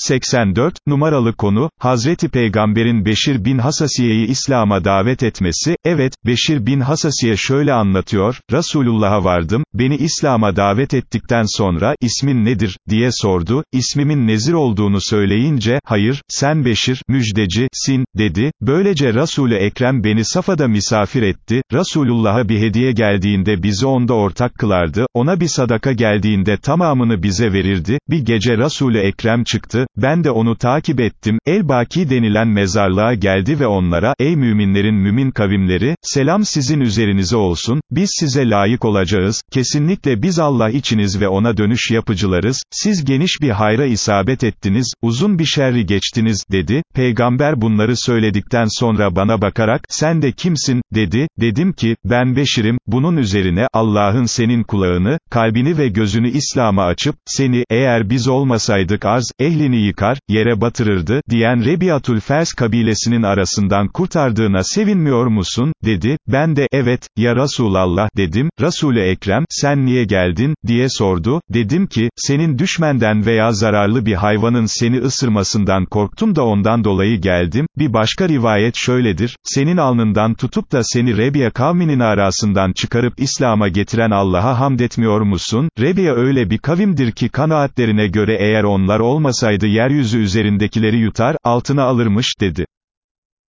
84, numaralı konu, Hazreti Peygamber'in Beşir bin Hasasiye'yi İslam'a davet etmesi, evet, Beşir bin Hasasiye şöyle anlatıyor, Resulullah'a vardım, beni İslam'a davet ettikten sonra, ismin nedir, diye sordu, ismimin Nezir olduğunu söyleyince, hayır, sen Beşir, müjdeci, sin, dedi, böylece Resul-i Ekrem beni Safa'da misafir etti, Resulullah'a bir hediye geldiğinde bizi onda ortak kılardı, ona bir sadaka geldiğinde tamamını bize verirdi, bir gece Resul-i Ekrem çıktı, ben de onu takip ettim, El-Baki denilen mezarlığa geldi ve onlara, ey müminlerin mümin kavimleri, selam sizin üzerinize olsun, biz size layık olacağız, kesinlikle biz Allah içiniz ve ona dönüş yapıcılarız, siz geniş bir hayra isabet ettiniz, uzun bir şerri geçtiniz, dedi, peygamber bunları söyledikten sonra bana bakarak, sen de kimsin, dedi, dedim ki, ben Beşir'im, bunun üzerine, Allah'ın senin kulağını, kalbini ve gözünü İslam'a açıp, seni, eğer biz olmasaydık arz, ehlini yıkar, yere batırırdı, diyen Rebiatul Fers kabilesinin arasından kurtardığına sevinmiyor musun, dedi, ben de, evet, ya Resulallah, dedim, Resul-i Ekrem, sen niye geldin, diye sordu, dedim ki, senin düşmenden veya zararlı bir hayvanın seni ısırmasından korktum da ondan dolayı geldim, bir başka rivayet şöyledir, senin alnından tutup da seni Rebiya kavminin arasından çıkarıp İslam'a getiren Allah'a hamd etmiyor musun, Rebiya öyle bir kavimdir ki kanaatlerine göre eğer onlar olmasaydı yeryüzü üzerindekileri yutar, altına alırmış, dedi.